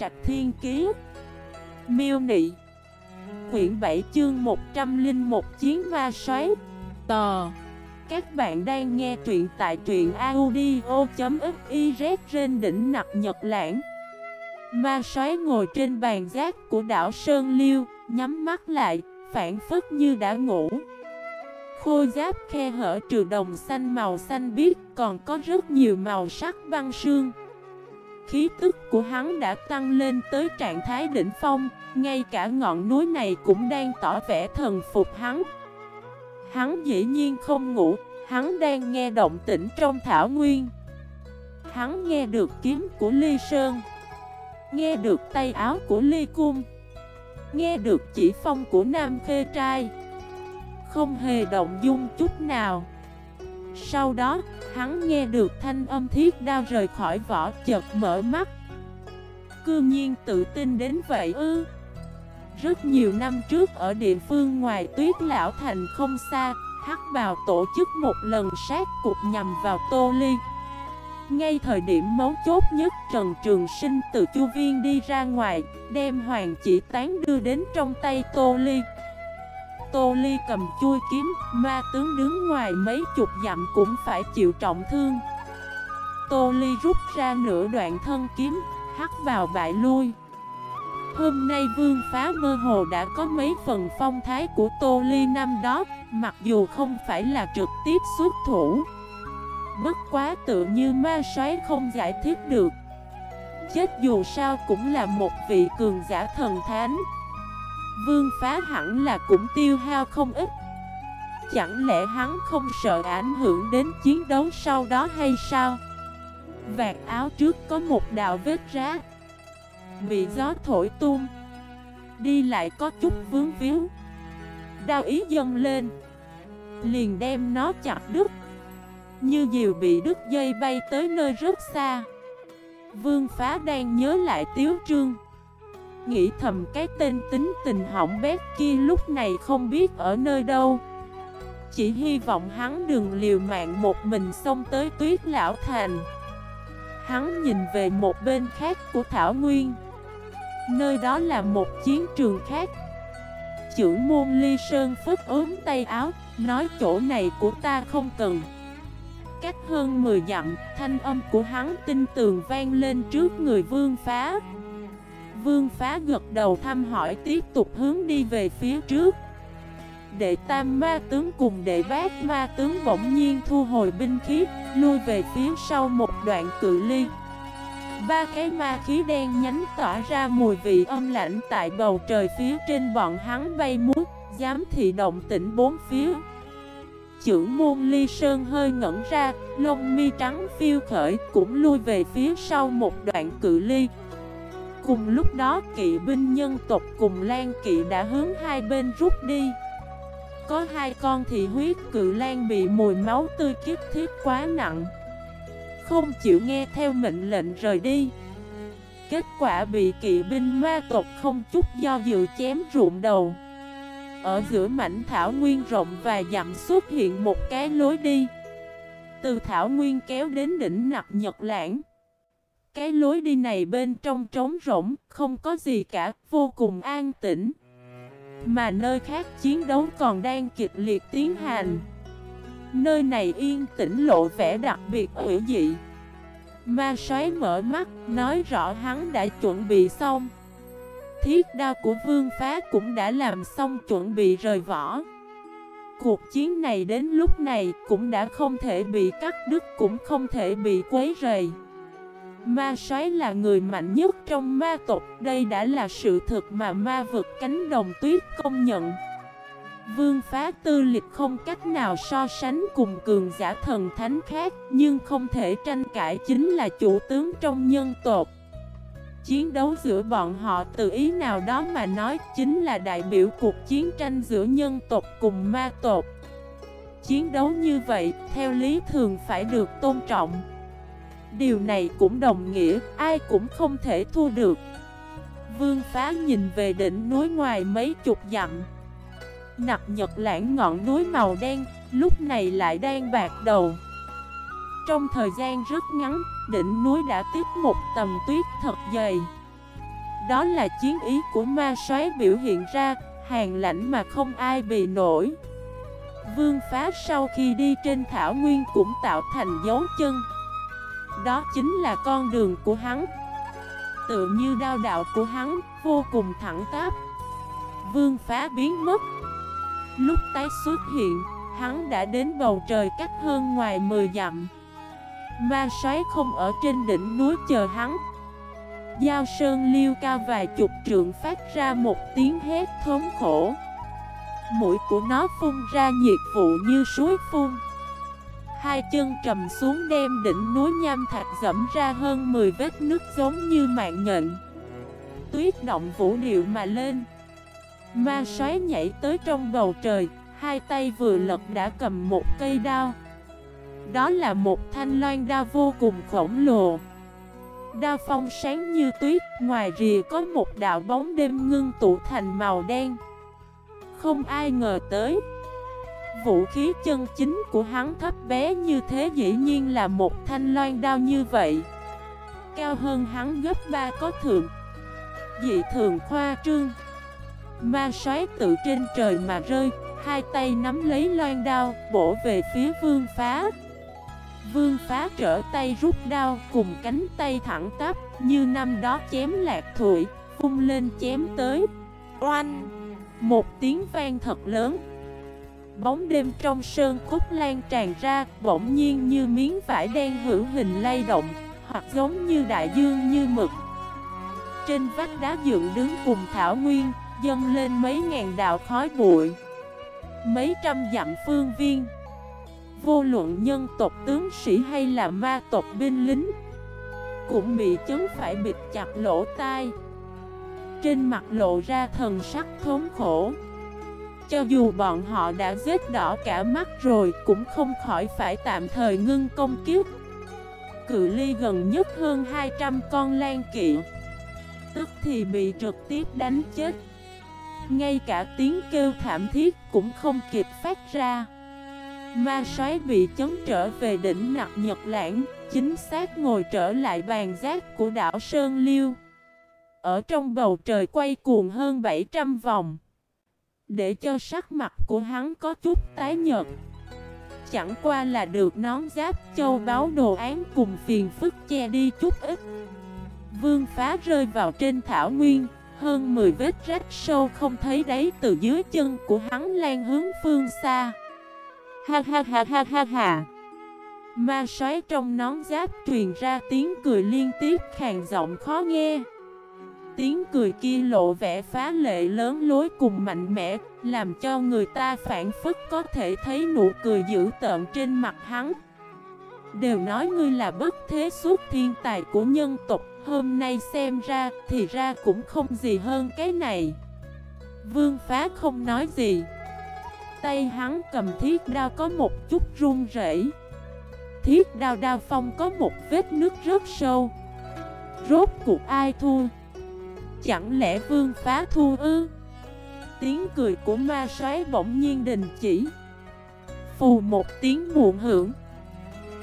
Trạch Thiên Kiế Miêu Nị. Quyển 7 chương 101 Chiến Ma Xoáy Tò. Các bạn đang nghe truyện tại truyện audio.xyz trên đỉnh nặc Nhật Lãng. Ma Xoáy ngồi trên bàn giác của đảo Sơn Liêu Nhắm mắt lại, phản phất như đã ngủ. Khôi giáp khe hở trừ đồng xanh màu xanh biếc Còn có rất nhiều màu sắc băng sương. Khí tức của hắn đã tăng lên tới trạng thái đỉnh phong, Ngay cả ngọn núi này cũng đang tỏ vẻ thần phục hắn. Hắn dĩ nhiên không ngủ, Hắn đang nghe động tĩnh trong thảo nguyên. Hắn nghe được kiếm của Ly Sơn, Nghe được tay áo của Ly Cung, Nghe được chỉ phong của Nam Khê Trai. Không hề động dung chút nào. Sau đó, hắn nghe được thanh âm thiết đao rời khỏi vỏ chợt mở mắt. Cư nhiên tự tin đến vậy ư? Rất nhiều năm trước ở địa phương ngoài tuyết lão thành không xa Hắc bào tổ chức một lần sát cục nhằm vào Tô Ly. Ngay thời điểm mấu chốt nhất Trần Trường Sinh từ chu viên đi ra ngoài Đem hoàng chỉ tán đưa đến trong tay Tô Ly. Tô Ly cầm chui kiếm, Ma tướng đứng ngoài mấy chục dặm cũng phải chịu trọng thương. Tô Ly rút ra nửa đoạn thân kiếm, Hắt vào bại lui. Hôm nay vương phá mơ hồ đã có mấy phần phong thái của Tô Ly năm đó, Mặc dù không phải là trực tiếp xuất thủ. Bất quá tự như ma xoáy không giải thích được. Chết dù sao cũng là một vị cường giả thần thánh. Vương phá hẳn là cũng tiêu hao không ít. Chẳng lẽ hắn không sợ ảnh hưởng đến chiến đấu sau đó hay sao? Vạt áo trước có một đạo vết rá. Bị gió thổi tung. Đi lại có chút vướng víu. Đau ý dâng lên. Liền đem nó chặt đứt. Như diều bị đứt dây bay tới nơi rất xa. Vương phá đang nhớ lại tiếu trương. Nghĩ thầm cái tên tính tình hỏng bét kia lúc này không biết ở nơi đâu. Chỉ hy vọng hắn đừng liều mạng một mình xông tới tuyết lão thành. Hắn nhìn về một bên khác của Thảo Nguyên. Nơi đó là một chiến trường khác. Chữ môn ly sơn phức ốm tay áo Nói chỗ này của ta không cần. Cách hơn 10 dặm, thanh âm của hắn tinh tường vang lên trước người vương phá. Vương phá gật đầu thăm hỏi tiếp tục hướng đi về phía trước. Đệ tam ma tướng cùng đệ bát ma tướng bỗng nhiên thu hồi binh khí, lui về phía sau một đoạn cự ly. Ba cái ma khí đen nhánh tỏa ra mùi vị âm lạnh tại bầu trời phía trên bọn hắn bay mút, dám thị động tỉnh bốn phía. Chưởng môn ly sơn hơi ngẩn ra, lông mi trắng phiêu khởi cũng lui về phía sau một đoạn cự ly. Cùng lúc đó, kỵ binh nhân tộc cùng Lan kỵ đã hướng hai bên rút đi. Có hai con thị huyết cự lan bị mùi máu tươi kiếp thiết quá nặng. Không chịu nghe theo mệnh lệnh rời đi. Kết quả bị kỵ binh ma tộc không chút do dự chém ruộng đầu. Ở giữa mảnh thảo nguyên rộng và dặm xuất hiện một cái lối đi Từ thảo nguyên kéo đến đỉnh nặc Nhật Lãng cái lối đi này bên trong trống rỗng, không có gì cả, vô cùng an tĩnh. Mà nơi khác chiến đấu còn đang kịch liệt tiến hành. Nơi này yên tĩnh lộ vẻ đặc biệt hữu dị. Ma xoáy mở mắt, nói rõ hắn đã chuẩn bị xong. Thiết đao của vương phá cũng đã làm xong chuẩn bị rời vỏ. Cuộc chiến này đến lúc này cũng đã không thể bị cắt đứt cũng không thể bị quấy rầy. Ma sói là người mạnh nhất trong ma tộc Đây đã là sự thật mà ma vực cánh đồng tuyết công nhận Vương phá tư lịch không cách nào so sánh cùng cường giả thần thánh khác Nhưng không thể tranh cãi chính là chủ tướng trong nhân tộc chiến đấu giữa bọn họ từ ý nào đó mà nói chính là đại biểu cuộc chiến tranh giữa nhân tộc cùng ma tộc. Chiến đấu như vậy, theo lý thường phải được tôn trọng. Điều này cũng đồng nghĩa, ai cũng không thể thua được. Vương phá nhìn về đỉnh núi ngoài mấy chục dặm. Nặc nhật lãng ngọn núi màu đen, lúc này lại đang bạc đầu. Trong thời gian rất ngắn, đỉnh núi đã tiếp một tầm tuyết thật dày Đó là chiến ý của ma xoáy biểu hiện ra, hàng lãnh mà không ai bị nổi. Vương phá sau khi đi trên thảo nguyên cũng tạo thành dấu chân. Đó chính là con đường của hắn. Tự như đao đạo của hắn, vô cùng thẳng tắp. Vương phá biến mất. Lúc tái xuất hiện, hắn đã đến bầu trời cách hơn ngoài 10 dặm. Ma xoáy không ở trên đỉnh núi chờ hắn Giao sơn liêu cao vài chục trượng phát ra một tiếng hét thống khổ Mũi của nó phun ra nhiệt vụ như suối phun Hai chân trầm xuống đem đỉnh núi nham thạch dẫm ra hơn 10 vết nước giống như mạng nhện. Tuyết động vũ điệu mà lên. Ma xoáy nhảy tới trong bầu trời, Hai tay vừa lật đã cầm một cây đao. Đó là một thanh loan đao vô cùng khổng lồ. Đao phong sáng như tuyết, Ngoài rìa có một đạo bóng đêm ngưng tụ thành màu đen. Không ai ngờ tới Vũ khí chân chính của hắn thấp bé như thế dĩ nhiên là một thanh loan đao như vậy. Cao hơn hắn gấp ba có thượng. Dị thường khoa trương. Ma xoáy tự trên trời mà rơi, Hai tay nắm lấy loan đao, Bổ về phía vương phá. Vương phá trở tay rút đao, cùng cánh tay thẳng tắp, Như năm đó chém lạc thụy Phung lên chém tới. Oanh! Một tiếng vang thật lớn. Bóng đêm trong sơn cốt lan tràn ra, Bỗng nhiên như miếng vải đen hữu hình lay động, Hoặc giống như đại dương như mực. Trên vách đá dựng đứng cùng thảo nguyên, Dâng lên mấy ngàn đạo khói bụi. Mấy trăm dặm phương viên. Vô luận nhân tộc tướng sĩ hay là ma tộc binh lính, Cũng bị chấn phải bịt chặt lỗ tai. Trên mặt lộ ra thần sắc thống khổ. Cho dù bọn họ đã giết đỏ cả mắt rồi Cũng không khỏi phải tạm thời ngưng công kiếp Cự ly gần nhất hơn 200 con lan kỵ Tức thì bị trực tiếp đánh chết Ngay cả tiếng kêu thảm thiết cũng không kịp phát ra Ma xoáy bị chấn trở về đỉnh nặc Nhật Lãng, chính xác ngồi trở lại bàn giác của đảo Sơn Liêu. Ở trong bầu trời quay cuồng hơn 700 vòng. Để cho sắc mặt của hắn có chút tái nhợt. Chẳng qua là được nón giáp châu báo đồ án cùng phiền phức che đi chút ít. Vương phá rơi vào trên thảo nguyên, hơn 10 vết rách sâu không thấy đáy từ dưới chân của hắn lan hướng phương xa. Ha ha ha ha ha ha Ma sói trong nón giáp truyền ra tiếng cười liên tiếp khàn giọng khó nghe Tiếng cười kia lộ vẻ phá lệ lớn lối cùng mạnh mẽ, Làm cho người ta phản phức có thể thấy nụ cười dữ tợn trên mặt hắn. Đều nói ngươi là bất thế suốt thiên tài của nhân tộc, Hôm nay xem ra thì ra cũng không gì hơn cái này. Vương phá không nói gì. Tay hắn cầm thiết đao có một chút run rẩy. Thiết đao đao phong có một vết nước rất sâu. Rốt cuộc ai thua? Chẳng lẽ vương phá thu ư? Tiếng cười của ma xoáy bỗng nhiên đình chỉ. Phù một tiếng muộn hưởng.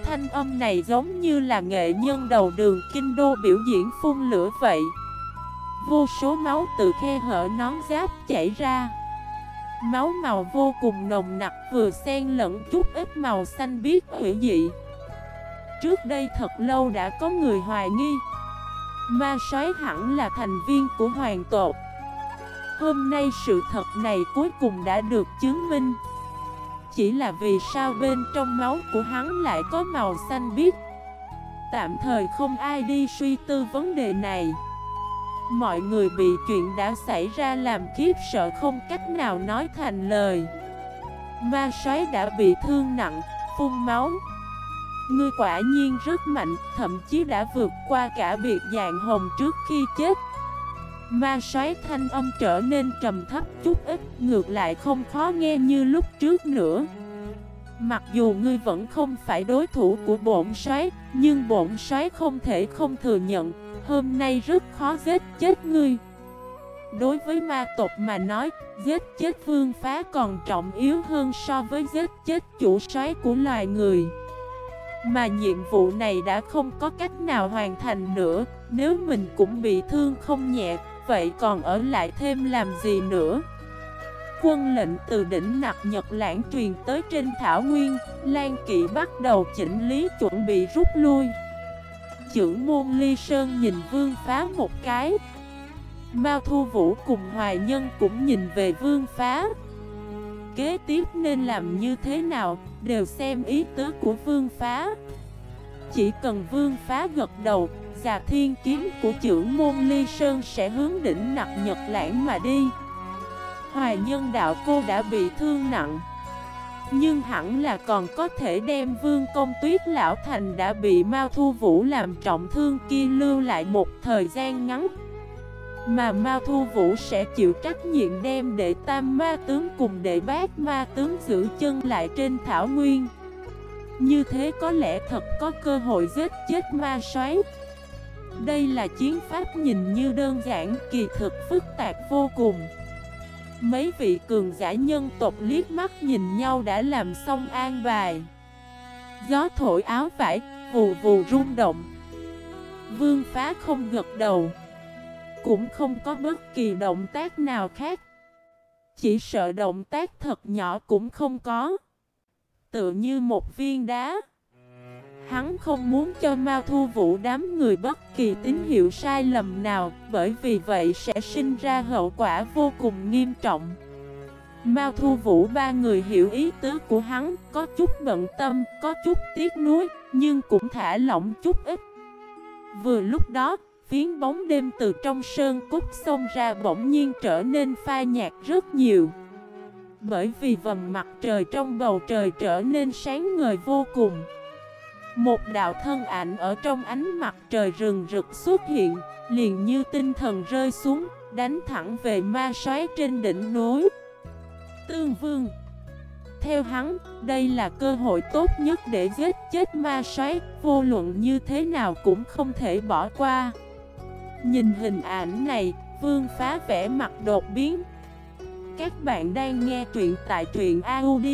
Thanh âm này giống như là nghệ nhân đầu đường kinh đô biểu diễn phun lửa vậy. Vô số máu từ khe hở nón giáp chảy ra. Máu màu vô cùng nồng nặc vừa xen lẫn chút ít màu xanh biếc hủy dị. Trước đây thật lâu đã có người hoài nghi. Ma sói hẳn là thành viên của hoàng tộc. Hôm nay sự thật này cuối cùng đã được chứng minh. Chỉ là vì sao bên trong máu của hắn lại có màu xanh biếc. Tạm thời không ai đi suy tư vấn đề này. Mọi người bị chuyện đã xảy ra làm khiếp sợ không cách nào nói thành lời. Ma sói đã bị thương nặng, phun máu Ngươi quả nhiên rất mạnh, thậm chí đã vượt qua cả biệt dạng hồng trước khi chết. Ma sói thanh âm trở nên trầm thấp chút ít, ngược lại không khó nghe như lúc trước nữa. Mặc dù ngươi vẫn không phải đối thủ của bổn xoáy, nhưng bổn xoáy không thể không thừa nhận Hôm nay rất khó giết chết ngươi. Đối với ma tộc mà nói Giết chết vương phá còn trọng yếu hơn so với giết chết chủ soái của loài người. Mà nhiệm vụ này đã không có cách nào hoàn thành nữa Nếu mình cũng bị thương không nhẹ vậy còn ở lại thêm làm gì nữa? Quân lệnh từ đỉnh nặc Nhật Lãng truyền tới trên Thảo Nguyên, Lan Kỵ bắt đầu chỉnh lý chuẩn bị rút lui. Chưởng môn ly sơn nhìn vương phá một cái. Mao Thu Vũ cùng Hoài Nhân cũng nhìn về vương phá. Kế tiếp nên làm như thế nào, đều xem ý tứ của vương phá. Chỉ cần vương phá gật đầu, già thiên kiếm của trưởng môn ly sơn sẽ hướng đỉnh nặc Nhật Lãng mà đi. Hoài nhân đạo cô đã bị thương nặng Nhưng hẳn là còn có thể đem vương công tuyết lão thành đã bị Mao Thu Vũ làm trọng thương kia lưu lại một thời gian ngắn mà Mao Thu Vũ sẽ chịu trách nhiệm đem để tam ma tướng cùng đệ bác ma tướng giữ chân lại trên thảo nguyên. Như thế có lẽ thật có cơ hội giết chết ma xoáy Đây là chiến pháp nhìn như đơn giản kỳ thực phức tạp vô cùng. Mấy vị cường giả nhân tộc liếc mắt nhìn nhau đã làm xong an bài. Gió thổi áo vải, vù vù rung động. Vương phá không gật đầu. Cũng không có bất kỳ động tác nào khác. Chỉ sợ động tác thật nhỏ cũng không có. Tựa như một viên đá. Hắn không muốn cho Mao Thu Vũ đám người bất kỳ tín hiệu sai lầm nào Bởi vì vậy sẽ sinh ra hậu quả vô cùng nghiêm trọng. Mao Thu Vũ ba người hiểu ý tứ của hắn Có chút bận tâm, có chút tiếc nuối Nhưng cũng thả lỏng chút ít. Vừa lúc đó, phiến bóng đêm từ trong sơn cút xông ra bỗng nhiên trở nên pha nhạt rất nhiều Bởi vì vầng mặt trời trong bầu trời trở nên sáng ngời vô cùng một đạo thân ảnh ở trong ánh mặt trời rừng rực xuất hiện, liền như tinh thần rơi xuống, đánh thẳng về ma xoáy trên đỉnh núi. Tương Vương Theo hắn, đây là cơ hội tốt nhất để giết chết ma xoáy vô luận như thế nào cũng không thể bỏ qua. Nhìn hình ảnh này, Vương phá vẻ mặt đột biến. Các bạn đang nghe truyện tại truyện audio.fif